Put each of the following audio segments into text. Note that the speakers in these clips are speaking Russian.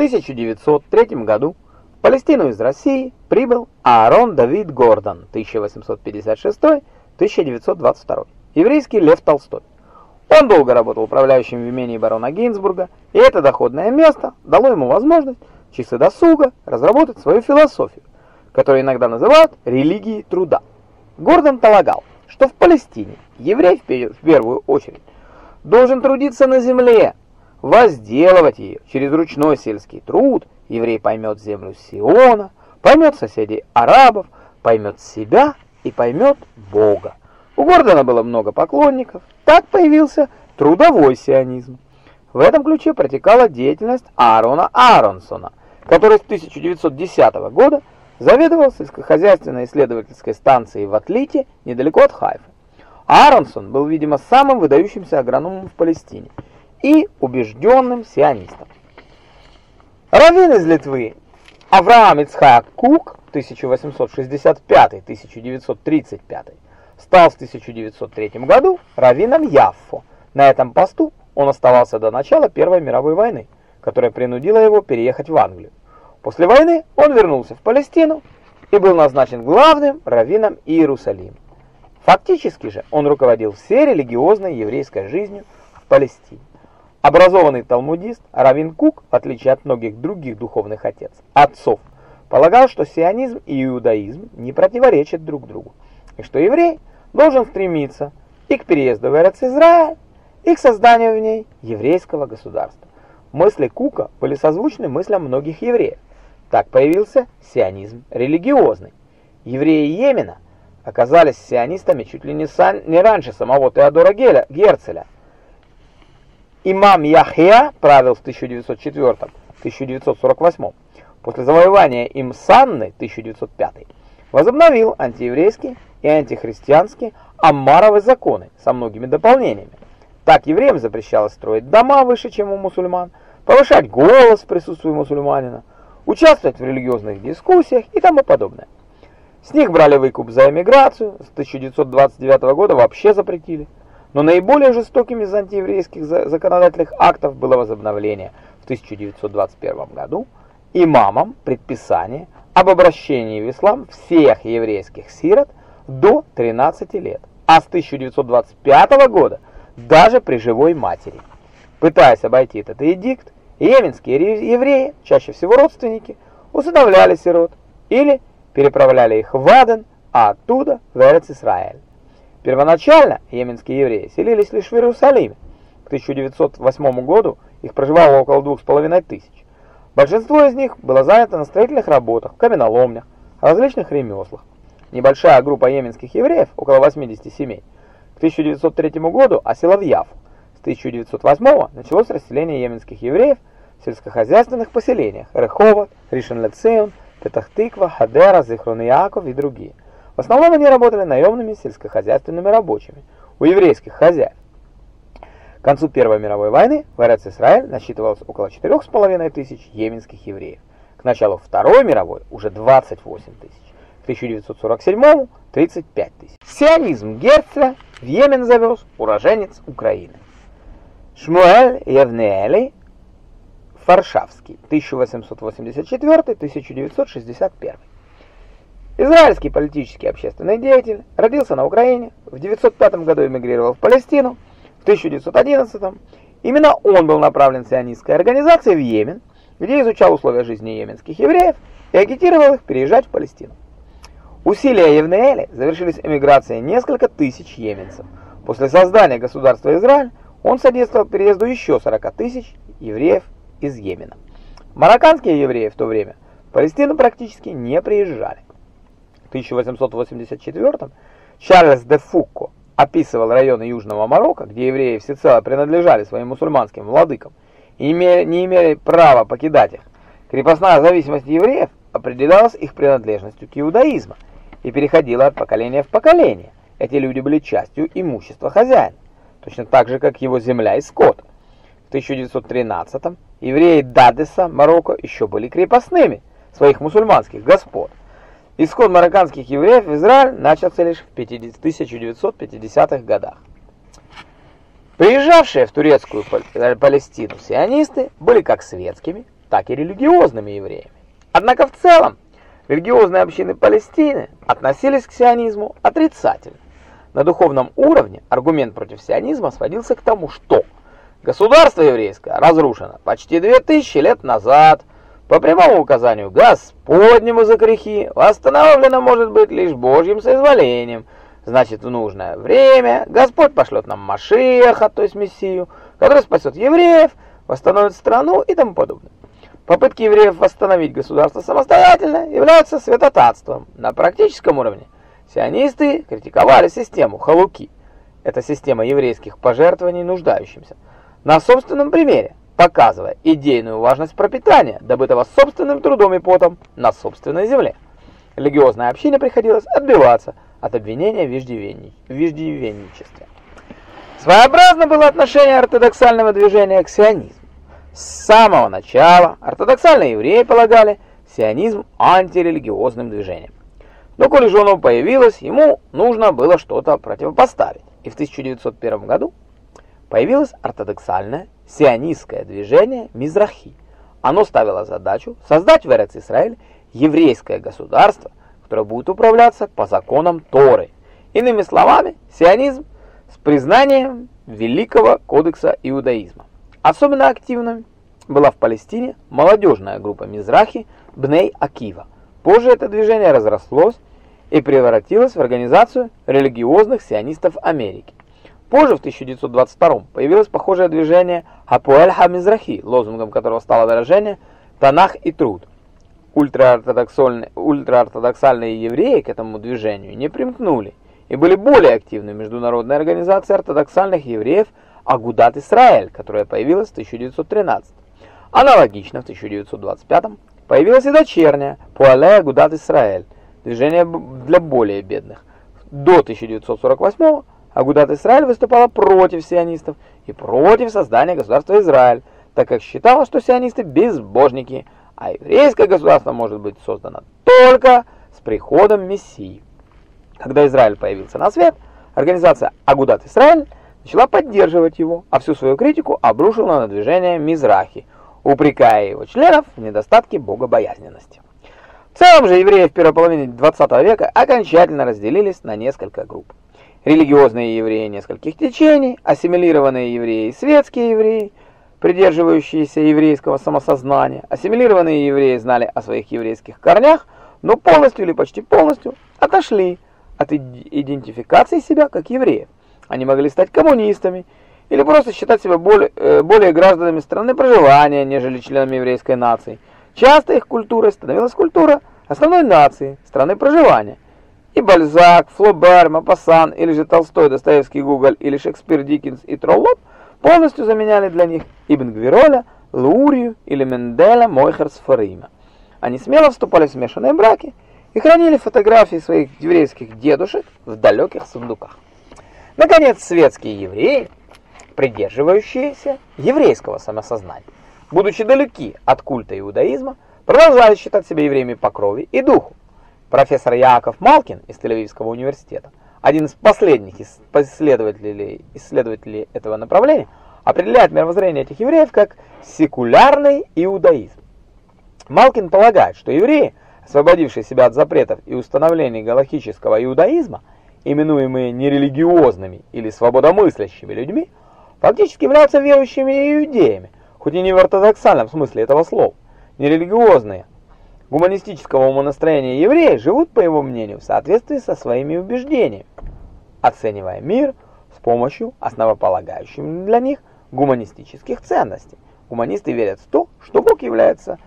1903 году в Палестину из России прибыл Аарон Давид Гордон 1856-1922, еврейский Лев Толстой. Он долго работал управляющим в имении барона Гейнсбурга, и это доходное место дало ему возможность часы досуга разработать свою философию, которую иногда называют религией труда. Гордон полагал, что в Палестине еврей в первую очередь должен трудиться на земле, возделывать ее через ручной сельский труд, еврей поймет землю Сиона, поймет соседей арабов, поймет себя и поймет Бога. У Гордона было много поклонников, так появился трудовой сионизм. В этом ключе протекала деятельность Аарона Ааронсона, который с 1910 года заведовал сельскохозяйственной исследовательской станцией в Атлите, недалеко от Хайфа. Ааронсон был, видимо, самым выдающимся агрономом в Палестине и убежденным сионистом. Раввин из Литвы Авраам Ицхак Кук 1865-1935 стал в 1903 году раввином Яффо. На этом посту он оставался до начала Первой мировой войны, которая принудила его переехать в Англию. После войны он вернулся в Палестину и был назначен главным раввином Иерусалима. Фактически же он руководил всей религиозной еврейской жизнью в Палестине. Образованный талмудист Равин Кук, в отличие от многих других духовных отец, отцов, полагал, что сионизм и иудаизм не противоречат друг другу, и что еврей должен стремиться и к переезду в Эрец-Израиль, и к созданию в ней еврейского государства. Мысли Кука были созвучны мыслям многих евреев. Так появился сионизм религиозный. Евреи Йемена оказались сионистами чуть ли не, сан, не раньше самого Теодора Геля, Герцеля. Имам Яхья правил с 1904-1948, после завоевания им Санны 1905, возобновил антиеврейский и антихристианские Аммаровы законы со многими дополнениями. Так евреям запрещалось строить дома выше, чем у мусульман, повышать голос в присутствии мусульманина, участвовать в религиозных дискуссиях и тому подобное. С них брали выкуп за эмиграцию, с 1929 года вообще запретили. Но наиболее жестоким из антиеврейских законодательных актов было возобновление в 1921 году имамам предписание об обращении в ислам всех еврейских сирот до 13 лет, а с 1925 года даже при живой матери. Пытаясь обойти этот эдикт, йеменские евреи, чаще всего родственники, усыновляли сирот или переправляли их в Аден, а оттуда в Эрец-Исраэль. Первоначально йеменские евреи селились лишь в Иерусалиме. К 1908 году их проживало около двух с половиной тысяч. Большинство из них было занято на строительных работах, каменоломнях, различных ремеслах. Небольшая группа йеменских евреев, около 80 семей, к 1903 году осела в Яфу. С 1908 началось расселение йеменских евреев в сельскохозяйственных поселениях Реховат, Ришен-Лецеон, Петахтыква, Хадера, Зихрон Яков и другие. В основном они работали наемными сельскохозяйственными рабочими у еврейских хозяев. К концу Первой мировой войны в Эрец-Исраэль насчитывалось около 4,5 тысяч йеменских евреев. К началу Второй мировой уже 28 тысяч. К 1947 35 тысяч. Сионизм Герцля в Йемен завез уроженец Украины. Шмуэль Евнеэлий Варшавский, 1884-1961. Израильский политический и общественный деятель, родился на Украине, в 905 году эмигрировал в Палестину, в 1911 именно он был направлен сионистской организацией в Йемен, где изучал условия жизни йеменских евреев и агитировал их переезжать в Палестину. Усилия Евнеэля завершились эмиграцией несколько тысяч йеменцев. После создания государства Израиль он содействовал переезду еще 40 тысяч евреев из Йемена. Марокканские евреи в то время в Палестину практически не приезжали. В 1884 Чарльз де Фукко описывал районы Южного Марокко, где евреи всецело принадлежали своим мусульманским владыкам и не имели права покидать их. Крепостная зависимость евреев определялась их принадлежностью к иудаизму и переходила от поколения в поколение. Эти люди были частью имущества хозяина, точно так же, как его земля и скот. В 1913 евреи Дадеса, Марокко, еще были крепостными своих мусульманских господ. Исход марокканских евреев в Израиль начался лишь в 1950-х годах. Приезжавшие в турецкую Палестину сионисты были как светскими, так и религиозными евреями. Однако в целом религиозные общины Палестины относились к сионизму отрицательно. На духовном уровне аргумент против сионизма сводился к тому, что государство еврейское разрушено почти 2000 лет назад по прямому указанию Господнему за грехи, восстановлено может быть лишь Божьим соизволением. Значит, в нужное время Господь пошлет нам Машиаха, то есть Мессию, который спасет евреев, восстановит страну и тому подобное. Попытки евреев восстановить государство самостоятельно являются святотатством на практическом уровне – Сионисты критиковали систему Халуки. Это система еврейских пожертвований нуждающимся. На собственном примере, показывая идейную важность пропитания, добытого собственным трудом и потом на собственной земле. Религиозной общине приходилось отбиваться от обвинения в веждевенничестве. Своеобразно было отношение ортодоксального движения к сионизму. С самого начала ортодоксальные евреи полагали сионизм антирелигиозным движением. Но коли же оно появилось, ему нужно было что-то противопоставить. И в 1901 году появилось ортодоксальное сионистское движение Мизрахи. Оно ставило задачу создать в Эрец-Исраэль еврейское государство, которое будет управляться по законам Торы. Иными словами, сионизм с признанием Великого кодекса иудаизма. Особенно активной была в Палестине молодежная группа Мизрахи Бней Акива. Позже это движение разрослось и превратилась в организацию религиозных сионистов Америки. Позже, в 1922 появилось похожее движение Хапуэль Хамизрахи, лозунгом которого стало выражение «Танах и труд». Ультраортодоксальные, ультраортодоксальные евреи к этому движению не примкнули и были более активны в международной организации ортодоксальных евреев Агудат Исраэль, которая появилась в 1913. Аналогично в 1925 появилась и дочерняя Пуале Агудат Исраэль, движение для более бедных. До 1948 Агудат Исраиль выступала против сионистов и против создания государства Израиль, так как считала, что сионисты безбожники, а еврейское государство может быть создано только с приходом Мессии. Когда Израиль появился на свет, организация Агудат Исраиль начала поддерживать его, а всю свою критику обрушила на движение Мизрахи, упрекая его членов в недостатке богобоязненности. В целом же евреи в первой половине 20 века окончательно разделились на несколько групп. Религиозные евреи нескольких течений, ассимилированные евреи светские евреи, придерживающиеся еврейского самосознания. Ассимилированные евреи знали о своих еврейских корнях, но полностью или почти полностью отошли от идентификации себя как евреев. Они могли стать коммунистами или просто считать себя более, э, более гражданами страны проживания, нежели членами еврейской нации. Часто их культурой становилась культура основной нации, страны проживания. И Бальзак, Флобер, Мапассан, или же Толстой, Достоевский, Гоголь, или Шекспир, Диккенс и Троллоп полностью заменяли для них Ибн Гвироля, Лаурию или Менделя Мойхерсфарима. Они смело вступали в смешанные браки и хранили фотографии своих еврейских дедушек в далеких сундуках. Наконец, светские евреи, придерживающиеся еврейского самосознания, будучи далеки от культа иудаизма, продолжали считать себя евреями по крови и духу. Профессор Яков Малкин из Тель-Авивского университета, один из последних исследователей, исследователей этого направления, определяет мировоззрение этих евреев как секулярный иудаизм. Малкин полагает, что евреи, освободившие себя от запретов и установлений галактического иудаизма, именуемые нерелигиозными или свободомыслящими людьми, фактически являются верующими иудеями, хоть и не в ортодоксальном смысле этого слова. Нерелигиозные, гуманистического умонастроения евреи живут, по его мнению, в соответствии со своими убеждениями, оценивая мир с помощью основополагающих для них гуманистических ценностей. Гуманисты верят в то, что Бог является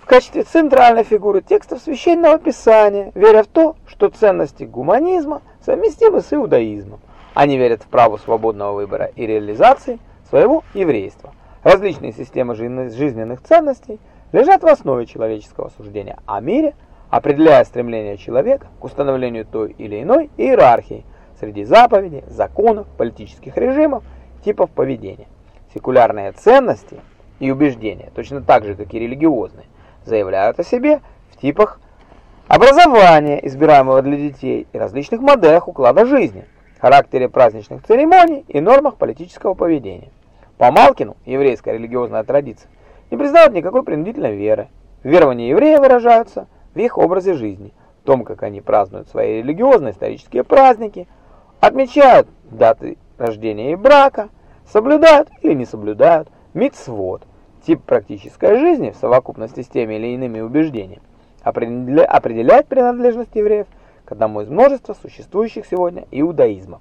в качестве центральной фигуры текстов Священного Писания, веря в то, что ценности гуманизма совместимы с иудаизмом. Они верят в право свободного выбора и реализации своего еврейства. Различные системы жизненных ценностей лежат в основе человеческого суждения о мире, определяя стремление человека к установлению той или иной иерархии среди заповедей, законов, политических режимов, типов поведения. Секулярные ценности и убеждения, точно так же, как и религиозные, заявляют о себе в типах образования, избираемого для детей, и различных моделях уклада жизни, характере праздничных церемоний и нормах политического поведения. По Малкину, еврейская религиозная традиция, не признают никакой принудительной веры. Верования евреев выражаются в их образе жизни, в том, как они празднуют свои религиозные исторические праздники, отмечают даты рождения и брака, соблюдают или не соблюдают мицвод, тип практической жизни в совокупности с теми или иными убеждениями, определяет принадлежность евреев к одному из множества существующих сегодня иудаизмов.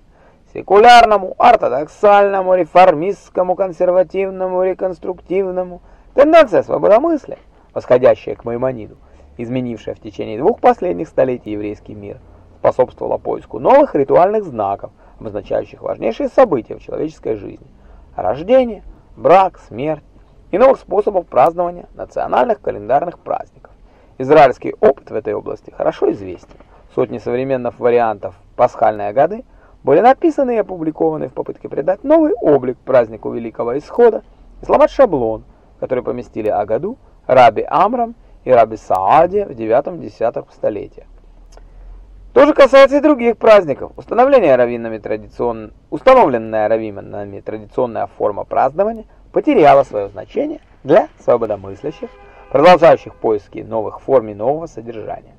Секулярному, ортодоксальному, реформистскому, консервативному, реконструктивному. Тенденция свободомыслия, восходящая к Маймониду, изменившая в течение двух последних столетий еврейский мир, способствовала поиску новых ритуальных знаков, обозначающих важнейшие события в человеческой жизни. Рождение, брак, смерть и новых способов празднования национальных календарных праздников. Израильский опыт в этой области хорошо известен. Сотни современных вариантов пасхальной годы были написаны и опубликованы в попытке придать новый облик празднику Великого Исхода и сломать шаблон, который поместили о году Раби Амрам и Раби Сааде в 9-10 столетиях. То же касается и других праздников. Установление раввинами традицион... Установленная раввинами традиционная форма празднования потеряла свое значение для свободомыслящих, продолжающих поиски новых форм и нового содержания.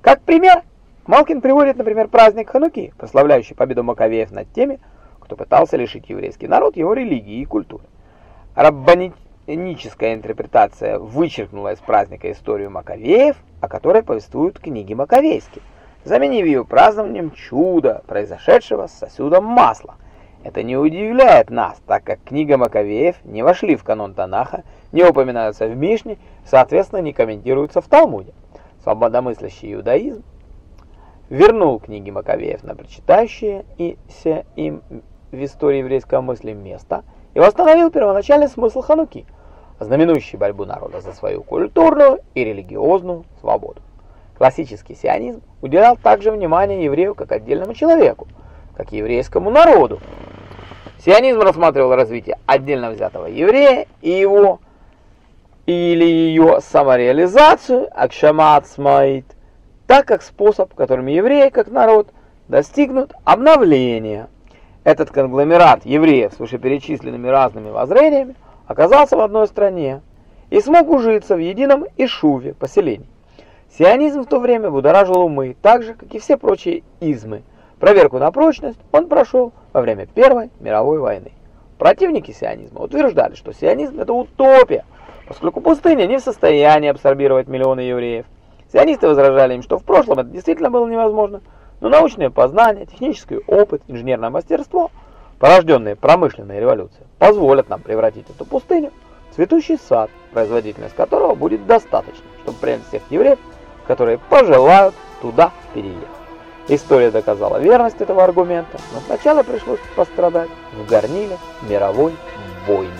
Как пример, Малкин приводит, например, праздник Хануки, прославляющий победу Маковеев над теми, кто пытался лишить еврейский народ его религии и культуры. Раббаническая интерпретация вычеркнула из праздника историю Маковеев, о которой повествуют книги Маковейские заменив ее празднованием чуда, произошедшего с сосудом масла. Это не удивляет нас, так как книга Маковеев не вошли в канон Танаха, не упоминаются в Мишне, соответственно, не комментируются в Талмуде. Свободомыслящий иудаизм вернул книги Маковеев на прочитающееся им в истории еврейского мысли место и восстановил первоначальный смысл Хануки, знаменующий борьбу народа за свою культурную и религиозную свободу. Классический сионизм уделял также внимание еврею как отдельному человеку, как еврейскому народу. Сионизм рассматривал развитие отдельно взятого еврея и его или ее самореализацию, акшамацмаит, так как способ, которым евреи как народ достигнут обновления. Этот конгломерат евреев с вышеперечисленными разными воззрениями оказался в одной стране и смог ужиться в едином Ишуве, поселении. Сионизм в то время будоражил умы, так же, как и все прочие измы. Проверку на прочность он прошел во время Первой мировой войны. Противники сионизма утверждали, что сионизм – это утопия, поскольку пустыня не в состоянии абсорбировать миллионы евреев. Сионисты возражали им, что в прошлом это действительно было невозможно, но научные познания, технический опыт, инженерное мастерство, порожденные промышленной революцией, позволят нам превратить эту пустыню в цветущий сад, производительность которого будет достаточно, чтобы принять всех евреев которые пожелают туда переехать. История доказала верность этого аргумента, но сначала пришлось пострадать в горниле мировой войны.